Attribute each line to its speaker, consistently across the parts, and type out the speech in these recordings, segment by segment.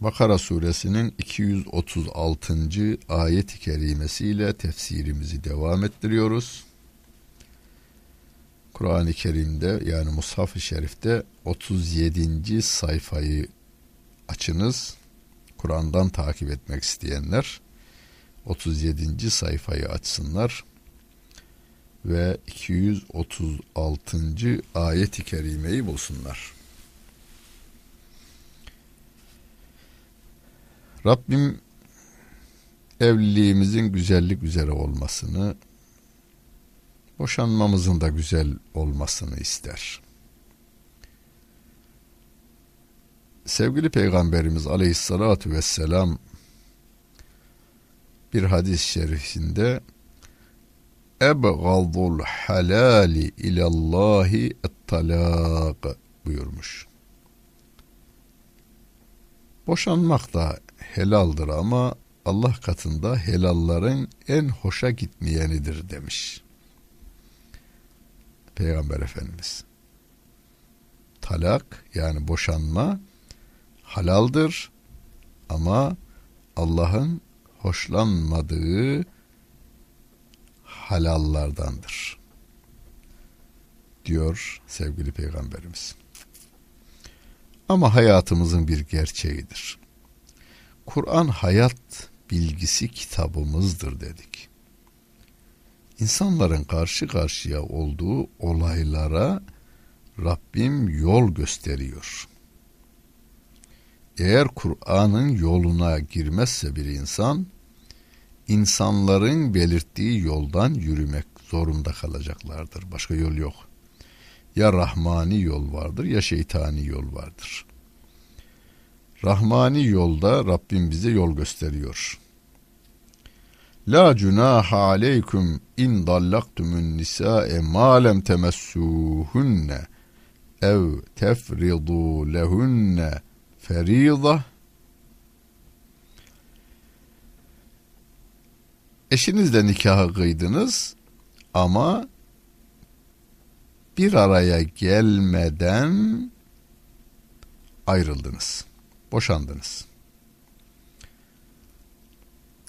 Speaker 1: Bakara suresinin 236. ayet-i kerimesiyle tefsirimizi devam ettiriyoruz. Kur'an-ı Kerim'de yani Mushaf-ı Şerif'te 37. sayfayı açınız. Kur'an'dan takip etmek isteyenler 37. sayfayı açsınlar ve 236. ayet-i kerimeyi bulsunlar. Rabbim evliliğimizin güzellik üzere olmasını, boşanmamızın da güzel olmasını ister. Sevgili Peygamberimiz Aleyhisselatü Vesselam bir hadis-i şerifinde ebgadul halali ilallahi et-talak buyurmuş. Boşanmak da helaldir ama Allah katında helalların en hoşa gitmeyenidir demiş. Peygamber Efendimiz. Talak yani boşanma halaldır ama Allah'ın hoşlanmadığı halallardandır. Diyor sevgili peygamberimiz. Ama hayatımızın bir gerçeğidir. Kur'an hayat bilgisi kitabımızdır dedik. İnsanların karşı karşıya olduğu olaylara Rabbim yol gösteriyor. Eğer Kur'an'ın yoluna girmezse bir insan, insanların belirttiği yoldan yürümek zorunda kalacaklardır. Başka yol yok. Ya rahmani yol vardır ya şeytani yol vardır. Rahmani yolda Rabbim bize yol gösteriyor. La cunaha aleykum in dallaktumun nisa'e ma lem temessuhunne ev tefridu lehunne ferida Eşinizle nikahı kıydınız ama bir araya gelmeden ayrıldınız boşandınız.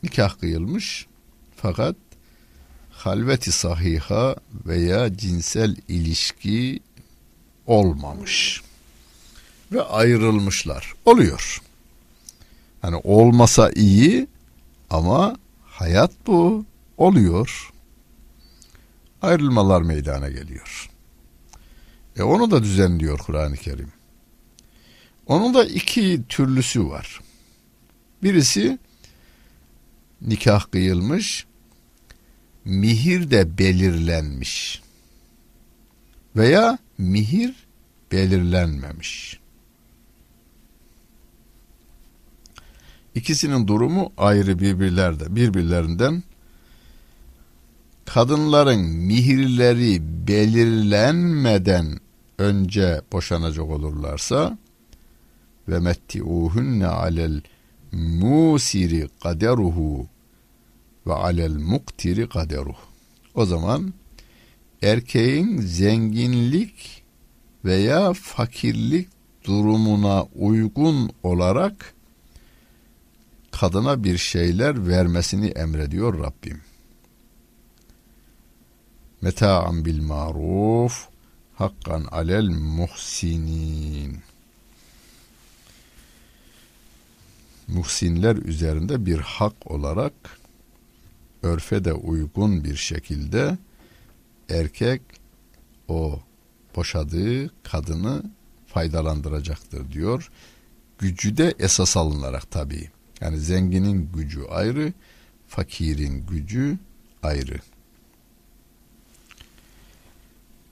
Speaker 1: Nikah kıyılmış fakat halveti sahiha veya cinsel ilişki olmamış ve ayrılmışlar. Oluyor. Hani olmasa iyi ama hayat bu oluyor. Ayrılmalar meydana geliyor. E onu da düzenliyor Kur'an-ı Kerim. Onun da iki türlüsü var. Birisi nikah kıyılmış, mihir de belirlenmiş veya mihir belirlenmemiş. İkisinin durumu ayrı birbirlerde, birbirlerinden kadınların mihirleri belirlenmeden önce boşanacak olurlarsa ve metti'uhunne alel musiri kaderuhu ve alel muktiri kaderuh. O zaman erkeğin zenginlik veya fakirlik durumuna uygun olarak kadına bir şeyler vermesini emrediyor Rabbim. Meta'an bil maruf hakkan alel muhsinin. Muhsinler üzerinde bir hak olarak örfe de uygun bir şekilde erkek o boşadığı kadını faydalandıracaktır diyor. Gücü de esas alınarak tabii. Yani zenginin gücü ayrı, fakirin gücü ayrı.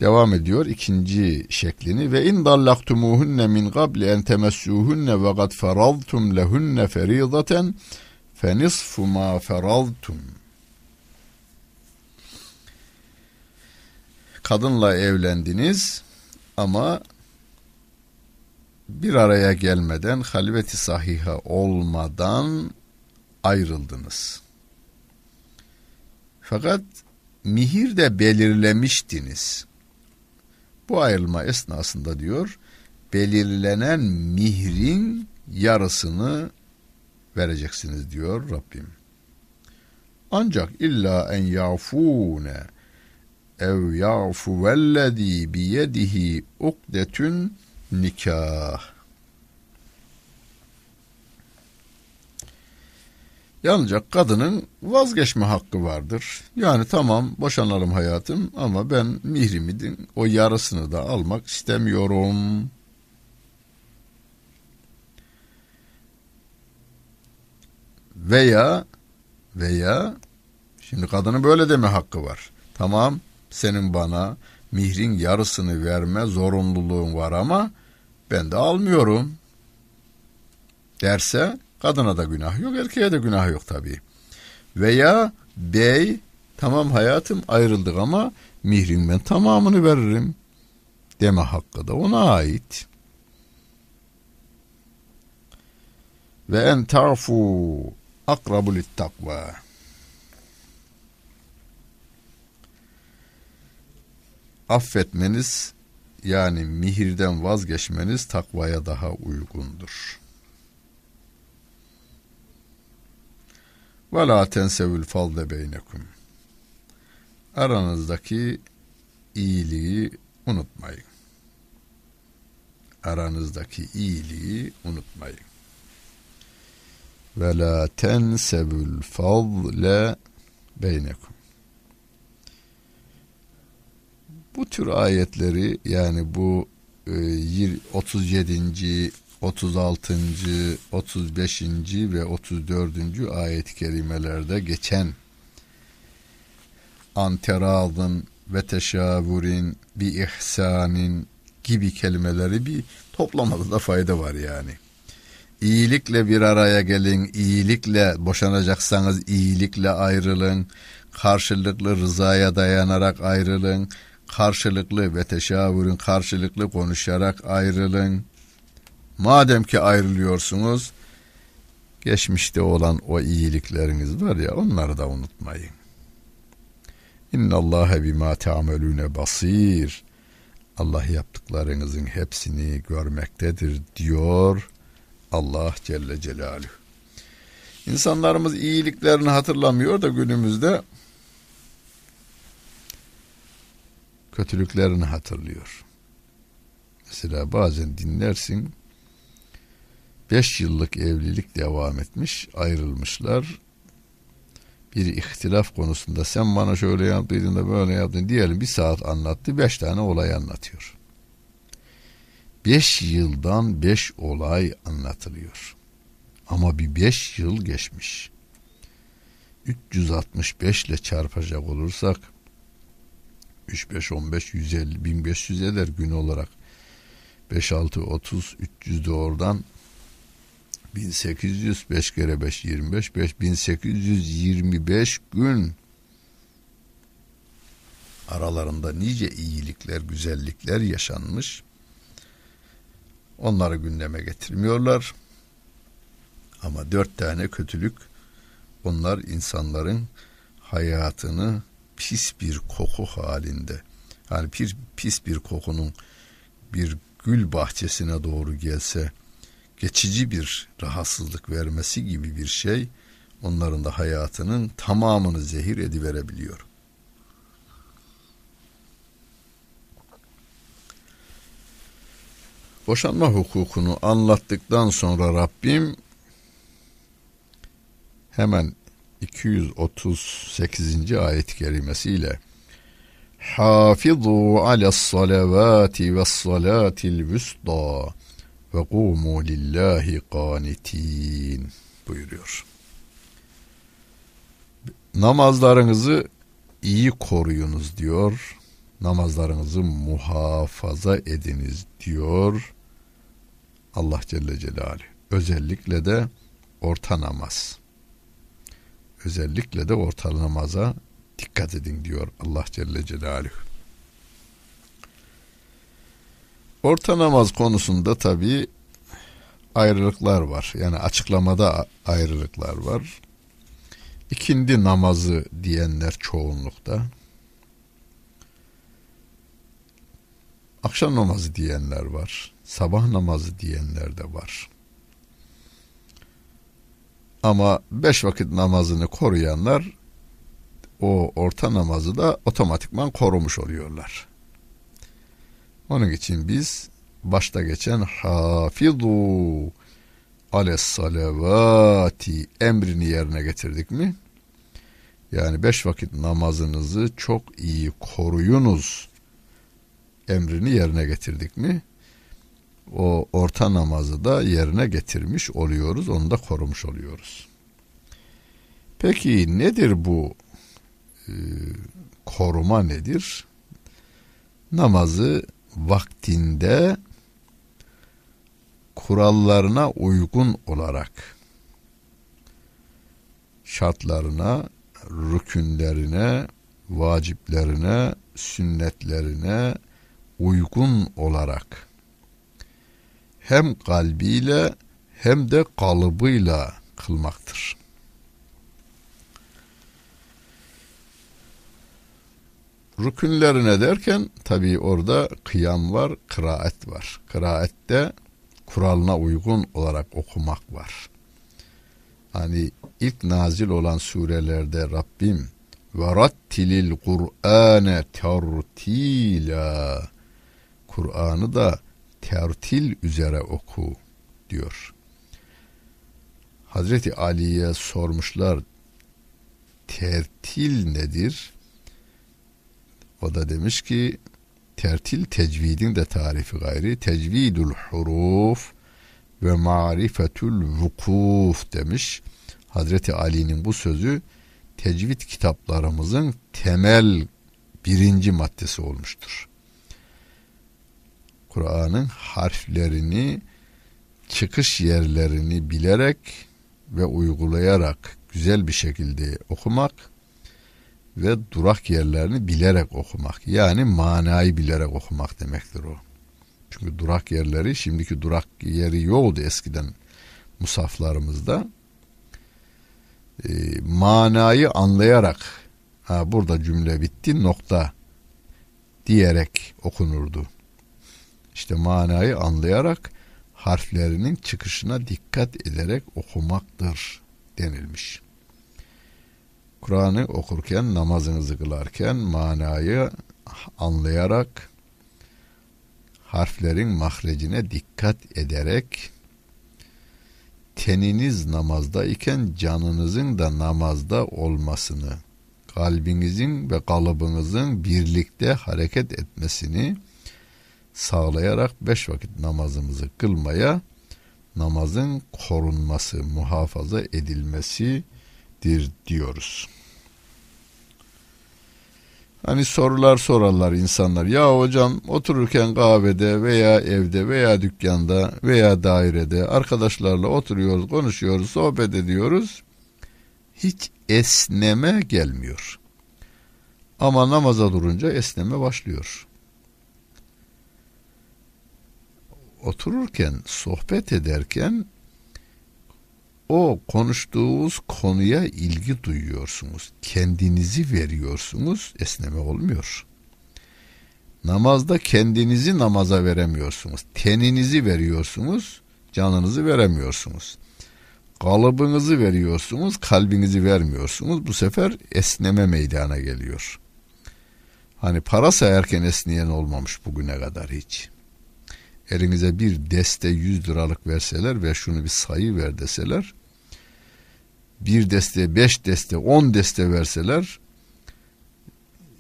Speaker 1: Devam ediyor ikinci şeklini ve in dallaktumuhunne min qabli en temessuhunne ve kad faradtum lehunne feridaten fenisfu ma feraltum kadınla evlendiniz ama bir araya gelmeden halveti sahiha olmadan ayrıldınız. Fakat mihir de belirlemiştiniz. Bu ayrılma esnasında diyor, belirlenen mihrin yarısını vereceksiniz diyor Rabbim. Ancak illa en yafune ev yafu vellezî biyedihi ukdetün nikah. Yalnızca kadının vazgeçme hakkı vardır. Yani tamam boşanalım hayatım ama ben mihrimidin o yarısını da almak istemiyorum. Veya veya şimdi kadının böyle deme hakkı var. Tamam senin bana mihrin yarısını verme zorunluluğun var ama ben de almıyorum derse kadına da günah yok erkeğe de günah yok tabii. Veya bey tamam hayatım ayrıldık ama mihrin ben tamamını veririm deme hakkı da ona ait. Ve en ta'fu akrabu takva. affetmeniz yani mihirden vazgeçmeniz takvaya daha uygundur. Ve la tensevül falde beynekum. Aranızdaki iyiliği unutmayın. Aranızdaki iyiliği unutmayın. Ve la tensevül fadle beynekum. Bu tür ayetleri yani bu 37. 36. 35. ve 34. ayet-i kerimelerde geçen anteradın ve teşavürin bir ihsanin gibi kelimeleri bir toplamada da fayda var yani. İyilikle bir araya gelin, iyilikle boşanacaksanız iyilikle ayrılın, karşılıklı rızaya dayanarak ayrılın, karşılıklı ve teşavürün karşılıklı konuşarak ayrılın. Madem ki ayrılıyorsunuz, geçmişte olan o iyilikleriniz var ya onları da unutmayın. İnna Allahe bima ta'melune basir. Allah yaptıklarınızın hepsini görmektedir diyor Allah Celle Celaluhu. İnsanlarımız iyiliklerini hatırlamıyor da günümüzde kötülüklerini hatırlıyor. Mesela bazen dinlersin beş yıllık evlilik devam etmiş, ayrılmışlar. Bir ihtilaf konusunda sen bana şöyle yaptıydın da böyle yaptın diyelim bir saat anlattı, beş tane olay anlatıyor. Beş yıldan beş olay anlatılıyor. Ama bir beş yıl geçmiş. 365 ile çarpacak olursak 3, 5, 15, 150, 1500 eder gün olarak. 5, 6, 30, 300 de oradan 1800, 5 kere 5, 25, 5, 1825 gün aralarında nice iyilikler, güzellikler yaşanmış. Onları gündeme getirmiyorlar. Ama dört tane kötülük onlar insanların hayatını pis bir koku halinde. Yani bir pis bir kokunun bir gül bahçesine doğru gelse geçici bir rahatsızlık vermesi gibi bir şey onların da hayatının tamamını zehir ediverebiliyor. Boşanma hukukunu anlattıktan sonra Rabbim hemen 238. ayet-i kerimesiyle Hafizu alas salavati ve salatil vüsta ve kumu lillahi qanitin buyuruyor. Namazlarınızı iyi koruyunuz diyor. Namazlarınızı muhafaza ediniz diyor. Allah Celle Celaluhu. Özellikle de orta namaz özellikle de orta namaza dikkat edin diyor Allah Celle Celaluhu. Orta namaz konusunda tabi ayrılıklar var. Yani açıklamada ayrılıklar var. İkindi namazı diyenler çoğunlukta. Akşam namazı diyenler var. Sabah namazı diyenler de var. Ama beş vakit namazını koruyanlar o orta namazı da otomatikman korumuş oluyorlar. Onun için biz başta geçen hafizu ales salavati emrini yerine getirdik mi? Yani beş vakit namazınızı çok iyi koruyunuz emrini yerine getirdik mi? O orta namazı da yerine getirmiş oluyoruz, onu da korumuş oluyoruz. Peki nedir bu e, koruma nedir? Namazı vaktinde kurallarına uygun olarak şartlarına, rükünlerine, vaciplerine, sünnetlerine uygun olarak hem kalbiyle hem de kalıbıyla kılmaktır. Rükünlerine derken tabi orada kıyam var, kıraat var. Kıraette kuralına uygun olarak okumak var. Hani ilk nazil olan surelerde Rabbim ve rattilil Kur'ane tertila Kur'an'ı da tertil üzere oku diyor. Hazreti Ali'ye sormuşlar tertil nedir? O da demiş ki tertil tecvidin de tarifi gayri tecvidul huruf ve marifetul vukuf demiş. Hazreti Ali'nin bu sözü tecvid kitaplarımızın temel birinci maddesi olmuştur. Kur'an'ın harflerini, çıkış yerlerini bilerek ve uygulayarak güzel bir şekilde okumak ve durak yerlerini bilerek okumak. Yani manayı bilerek okumak demektir o. Çünkü durak yerleri şimdiki durak yeri yoktu eskiden musaflarımızda. E, manayı anlayarak ha, burada cümle bitti nokta diyerek okunurdu. İşte manayı anlayarak harflerinin çıkışına dikkat ederek okumaktır denilmiş. Kur'an'ı okurken, namazınızı kılarken manayı anlayarak harflerin mahrecine dikkat ederek teniniz namazda iken canınızın da namazda olmasını, kalbinizin ve kalıbınızın birlikte hareket etmesini sağlayarak beş vakit namazımızı kılmaya, namazın korunması, muhafaza edilmesidir diyoruz. Hani sorular sorarlar insanlar. Ya hocam otururken kahvede veya evde veya dükkanda veya dairede arkadaşlarla oturuyoruz, konuşuyoruz, sohbet ediyoruz. Hiç esneme gelmiyor. Ama namaza durunca esneme başlıyor. Otururken, sohbet ederken o konuştuğunuz konuya ilgi duyuyorsunuz. Kendinizi veriyorsunuz. Esneme olmuyor. Namazda kendinizi namaza veremiyorsunuz. Teninizi veriyorsunuz. Canınızı veremiyorsunuz. Kalıbınızı veriyorsunuz. Kalbinizi vermiyorsunuz. Bu sefer esneme meydana geliyor. Hani para sayarken esneyen olmamış bugüne kadar hiç elinize bir deste 100 liralık verseler ve şunu bir sayı ver deseler bir deste, beş deste, on deste verseler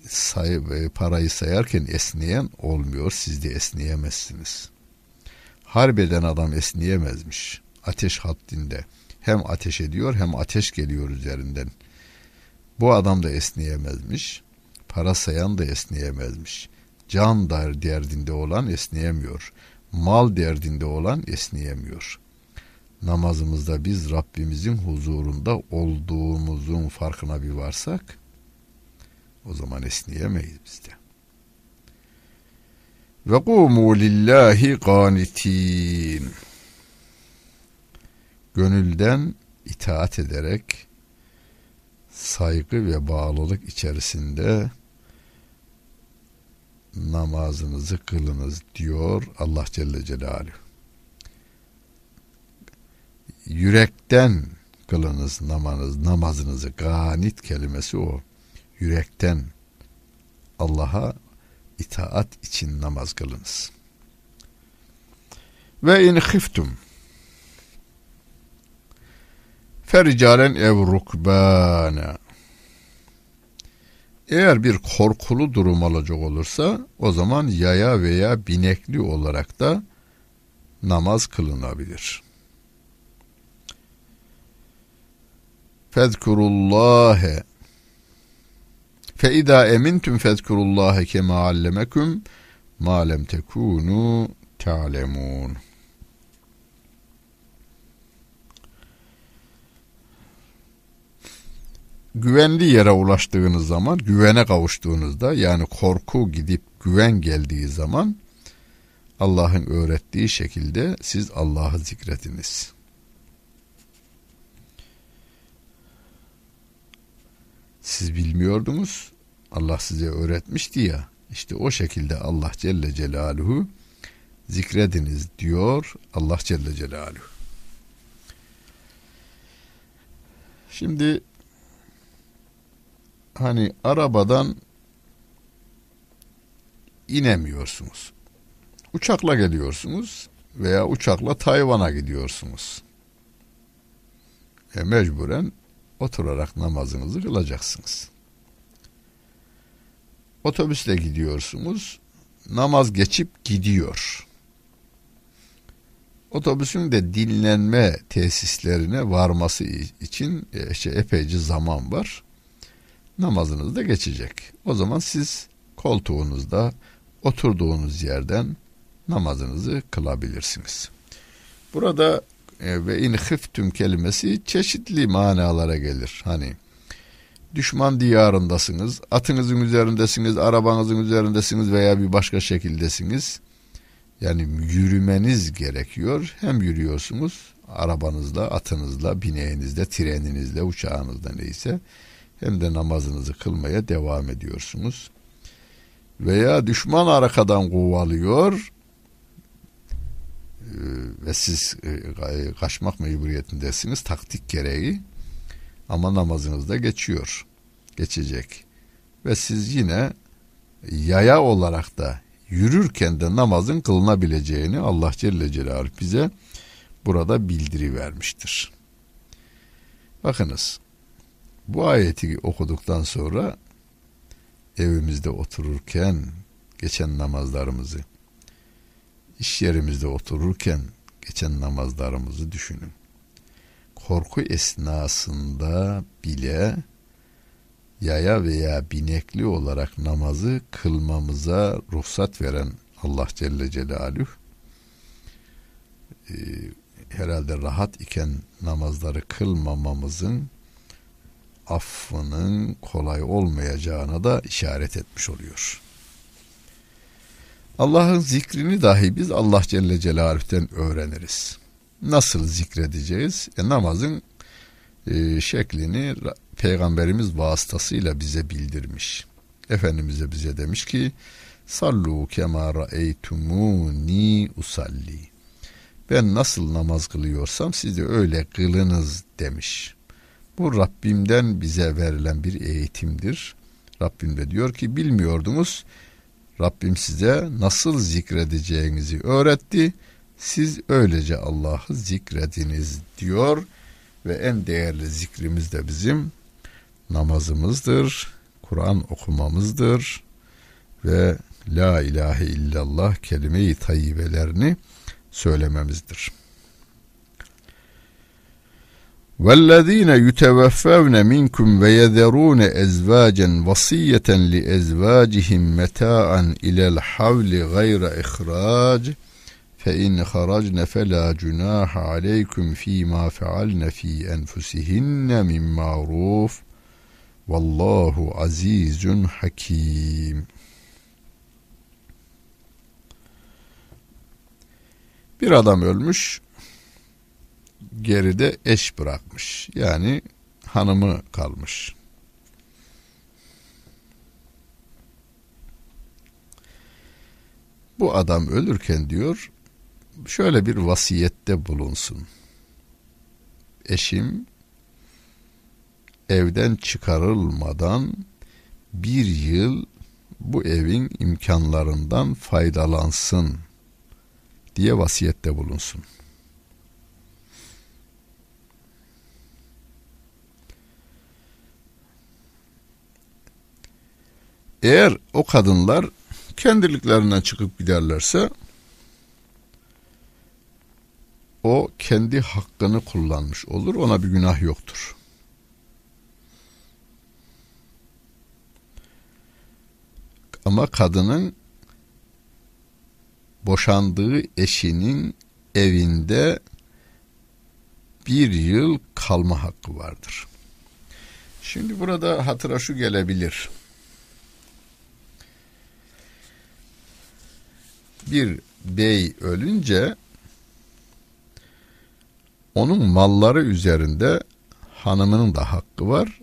Speaker 1: sayı, e, parayı sayarken esneyen olmuyor. Siz de esneyemezsiniz. Harbeden adam esneyemezmiş. Ateş haddinde. Hem ateş ediyor hem ateş geliyor üzerinden. Bu adam da esneyemezmiş. Para sayan da esneyemezmiş. Can derdinde olan esneyemiyor. Mal derdinde olan esneyemiyor. Namazımızda biz Rabbimizin huzurunda olduğumuzun farkına bir varsak o zaman esneyemeyiz biz de. Ve kumu lillahi qanitin. Gönülden itaat ederek saygı ve bağlılık içerisinde namazınızı kılınız diyor Allah Celle Celaluhu. Yürekten kılınız namazınız, namazınızı. Ganit kelimesi o. Yürekten Allah'a itaat için namaz kılınız. Ve in khiftum fericalen ev rukbana eğer bir korkulu durum olacak olursa o zaman yaya veya binekli olarak da namaz kılınabilir. Fezkurullâhe Fe izâ emintum fezkurullâhe kemâ allemeküm mâ lem tekûnû ta'lemûn. Güvenli yere ulaştığınız zaman, güvene kavuştuğunuzda yani korku gidip güven geldiği zaman Allah'ın öğrettiği şekilde siz Allah'ı zikrediniz. Siz bilmiyordunuz. Allah size öğretmişti ya. İşte o şekilde Allah Celle Celaluhu zikrediniz diyor Allah Celle Celaluhu. Şimdi hani arabadan inemiyorsunuz. Uçakla geliyorsunuz veya uçakla Tayvan'a gidiyorsunuz. E mecburen oturarak namazınızı kılacaksınız. Otobüsle gidiyorsunuz. Namaz geçip gidiyor. Otobüsün de dinlenme tesislerine varması için işte epeyce zaman var. Namazınız da geçecek. O zaman siz koltuğunuzda oturduğunuz yerden namazınızı kılabilirsiniz. Burada e, ve in hıftüm kelimesi çeşitli manalara gelir. Hani düşman diyarındasınız, atınızın üzerindesiniz, arabanızın üzerindesiniz veya bir başka şekildesiniz. Yani yürümeniz gerekiyor. Hem yürüyorsunuz arabanızla, atınızla, bineğinizle, treninizle, uçağınızda neyse hem de namazınızı kılmaya devam ediyorsunuz. Veya düşman arkadan kovalıyor ve siz e, kaçmak mecburiyetindesiniz taktik gereği ama namazınız da geçiyor geçecek ve siz yine yaya olarak da yürürken de namazın kılınabileceğini Allah Celle Celaluhu bize burada bildiri vermiştir. Bakınız bu ayeti okuduktan sonra evimizde otururken geçen namazlarımızı iş yerimizde otururken geçen namazlarımızı düşünün. Korku esnasında bile yaya veya binekli olarak namazı kılmamıza ruhsat veren Allah Celle Celaluhu e, herhalde rahat iken namazları kılmamamızın affının kolay olmayacağına da işaret etmiş oluyor. Allah'ın zikrini dahi biz Allah Celle Celaluhu'den öğreniriz. Nasıl zikredeceğiz? E, namazın e, şeklini Peygamberimiz vasıtasıyla bize bildirmiş. Efendimiz'e bize demiş ki Sallu kema ra'eytumuni usalli. Ben nasıl namaz kılıyorsam siz de öyle kılınız demiş. Bu Rabbimden bize verilen bir eğitimdir. Rabbim de diyor ki bilmiyordunuz Rabbim size nasıl zikredeceğinizi öğretti. Siz öylece Allah'ı zikrediniz diyor ve en değerli zikrimiz de bizim namazımızdır, Kur'an okumamızdır ve La ilahe illallah kelime-i tayyibelerini söylememizdir. وَالَّذ۪ينَ يُتَوَفَّوْنَ مِنْكُمْ وَيَذَرُونَ اَزْوَاجًا وَصِيَّةً لِاَزْوَاجِهِمْ مَتَاعًا اِلَى الْحَوْلِ غَيْرَ اِخْرَاجٍ fe in haracne fela cunaha aleykum fi ma fealne fi enfusihinne min maruf vallahu azizun hakim Bir adam ölmüş, geride eş bırakmış. Yani hanımı kalmış. Bu adam ölürken diyor, şöyle bir vasiyette bulunsun. Eşim evden çıkarılmadan bir yıl bu evin imkanlarından faydalansın diye vasiyette bulunsun. Eğer o kadınlar kendiliklerinden çıkıp giderlerse o kendi hakkını kullanmış olur. Ona bir günah yoktur. Ama kadının boşandığı eşinin evinde bir yıl kalma hakkı vardır. Şimdi burada hatıra şu gelebilir. Bir bey ölünce onun malları üzerinde hanımının da hakkı var,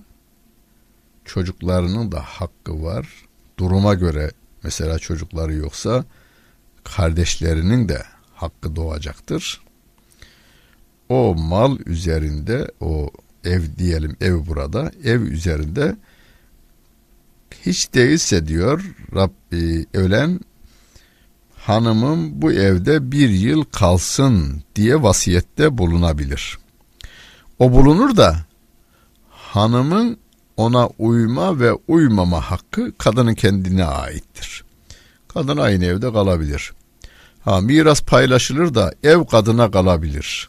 Speaker 1: çocuklarının da hakkı var. Duruma göre mesela çocukları yoksa kardeşlerinin de hakkı doğacaktır. O mal üzerinde o ev diyelim ev burada ev üzerinde hiç değilse diyor Rabbi ölen hanımım bu evde bir yıl kalsın diye vasiyette bulunabilir. O bulunur da hanımın ona uyma ve uymama hakkı kadının kendine aittir. Kadın aynı evde kalabilir. Ha miras paylaşılır da ev kadına kalabilir.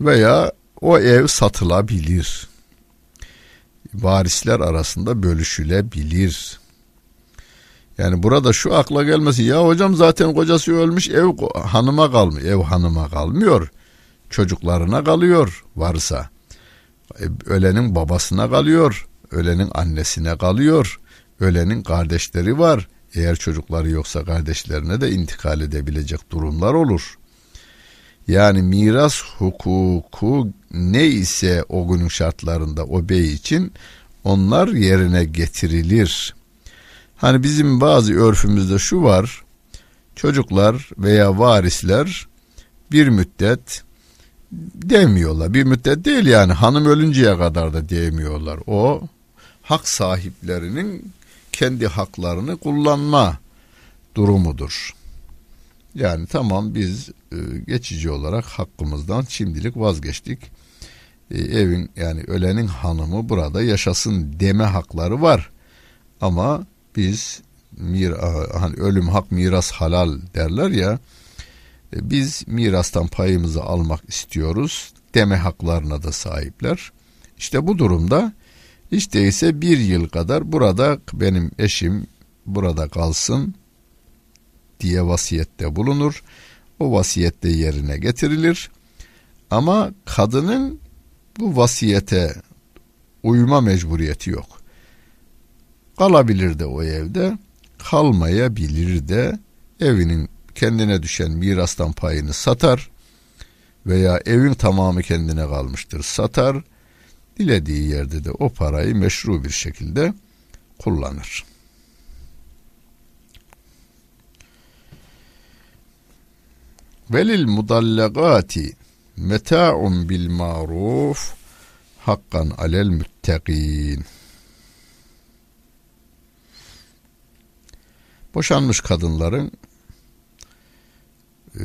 Speaker 1: Veya o ev satılabilir. Varisler arasında bölüşülebilir. Yani burada şu akla gelmesin. Ya hocam zaten kocası ölmüş ev hanıma kalmıyor. Ev hanıma kalmıyor. Çocuklarına kalıyor varsa. E, ölenin babasına kalıyor. Ölenin annesine kalıyor. Ölenin kardeşleri var. Eğer çocukları yoksa kardeşlerine de intikal edebilecek durumlar olur. Yani miras hukuku ne ise o günün şartlarında o bey için onlar yerine getirilir. Hani bizim bazı örfümüzde şu var. Çocuklar veya varisler bir müddet demiyorlar. Bir müddet değil yani hanım ölünceye kadar da demiyorlar. O hak sahiplerinin kendi haklarını kullanma durumudur. Yani tamam biz e, geçici olarak hakkımızdan şimdilik vazgeçtik. E, evin yani ölenin hanımı burada yaşasın deme hakları var. Ama biz mir hani ölüm hak miras halal derler ya. E, biz mirastan payımızı almak istiyoruz deme haklarına da sahipler. İşte bu durumda hiç değilse bir yıl kadar burada benim eşim burada kalsın diye vasiyette bulunur. O vasiyette yerine getirilir. Ama kadının bu vasiyete uyma mecburiyeti yok. Kalabilir de o evde, kalmayabilir de evinin kendine düşen mirastan payını satar veya evin tamamı kendine kalmıştır satar dilediği yerde de o parayı meşru bir şekilde kullanır. Velil mudallagati meta'un bil maruf hakkan alel müttegin. Boşanmış kadınların e,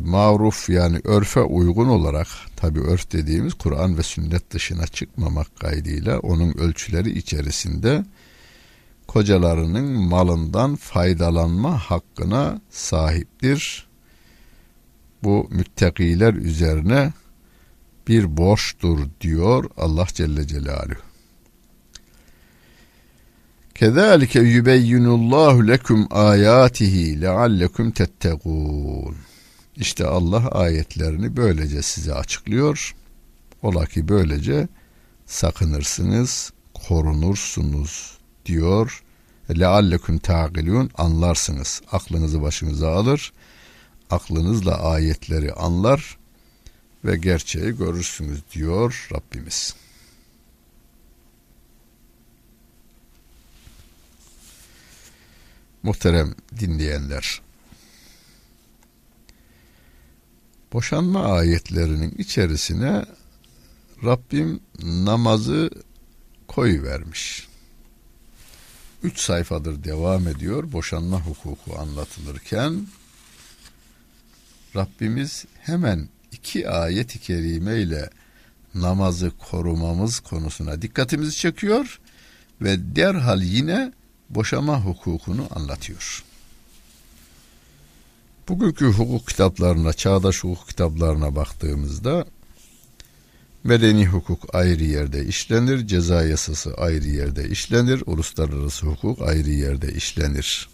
Speaker 1: maruf yani örfe uygun olarak tabi örf dediğimiz Kur'an ve sünnet dışına çıkmamak kaydıyla onun ölçüleri içerisinde kocalarının malından faydalanma hakkına sahiptir. Bu müttakiler üzerine bir borçtur diyor Allah Celle Celaluhu. Kezalike yubeyyinullahu lekum ayatihi leallekum tettegûn. İşte Allah ayetlerini böylece size açıklıyor. Ola ki böylece sakınırsınız, korunursunuz diyor. Leallekum taqilun anlarsınız. Aklınızı başınıza alır. Aklınızla ayetleri anlar ve gerçeği görürsünüz diyor Rabbimiz. Muhterem dinleyenler. Boşanma ayetlerinin içerisine Rabbim namazı koy vermiş. Üç sayfadır devam ediyor boşanma hukuku anlatılırken Rabbimiz hemen iki ayet-i kerime ile namazı korumamız konusuna dikkatimizi çekiyor ve derhal yine boşama hukukunu anlatıyor. Bugünkü hukuk kitaplarına, çağdaş hukuk kitaplarına baktığımızda medeni hukuk ayrı yerde işlenir, ceza yasası ayrı yerde işlenir, uluslararası hukuk ayrı yerde işlenir.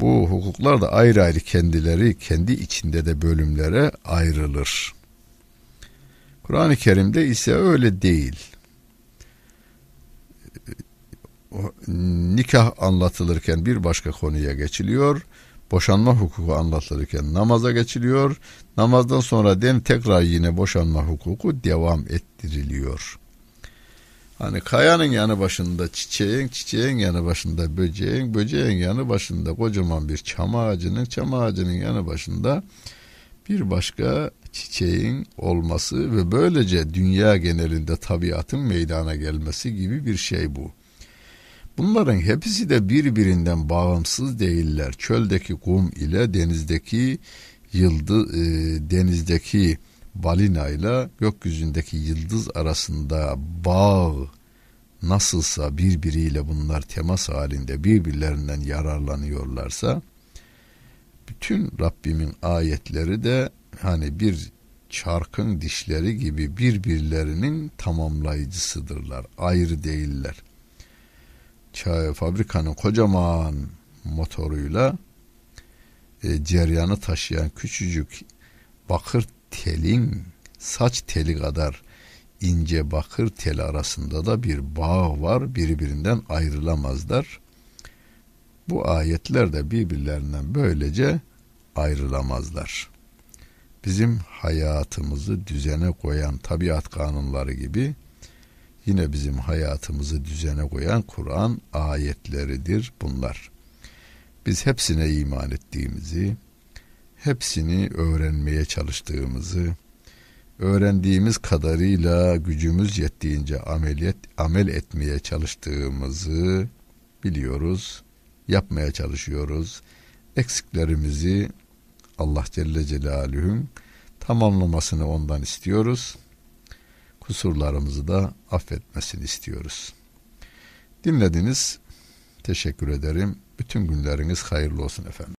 Speaker 1: Bu hukuklar da ayrı ayrı kendileri kendi içinde de bölümlere ayrılır. Kur'an-ı Kerim'de ise öyle değil. Nikah anlatılırken bir başka konuya geçiliyor. Boşanma hukuku anlatılırken namaza geçiliyor. Namazdan sonra den tekrar yine boşanma hukuku devam ettiriliyor. Hani kayanın yanı başında çiçeğin, çiçeğin yanı başında böceğin, böceğin yanı başında kocaman bir çam ağacının, çam ağacının yanı başında bir başka çiçeğin olması ve böylece dünya genelinde tabiatın meydana gelmesi gibi bir şey bu. Bunların hepsi de birbirinden bağımsız değiller. Çöldeki kum ile denizdeki yıldız, e, denizdeki balina ile gökyüzündeki yıldız arasında bağ nasılsa birbiriyle bunlar temas halinde birbirlerinden yararlanıyorlarsa bütün Rabbimin ayetleri de hani bir çarkın dişleri gibi birbirlerinin tamamlayıcısıdırlar. Ayrı değiller. Çağ, fabrikanın kocaman motoruyla e, ceryanı taşıyan küçücük bakır telin saç teli kadar ince bakır tel arasında da bir bağ var birbirinden ayrılamazlar. Bu ayetler de birbirlerinden böylece ayrılamazlar. Bizim hayatımızı düzene koyan tabiat kanunları gibi yine bizim hayatımızı düzene koyan Kur'an ayetleridir bunlar. Biz hepsine iman ettiğimizi, hepsini öğrenmeye çalıştığımızı, öğrendiğimiz kadarıyla gücümüz yettiğince ameliyet amel etmeye çalıştığımızı biliyoruz, yapmaya çalışıyoruz. Eksiklerimizi Allah Celle Celaluhu'nun tamamlamasını ondan istiyoruz. Kusurlarımızı da affetmesini istiyoruz. Dinlediniz. Teşekkür ederim. Bütün günleriniz hayırlı olsun efendim.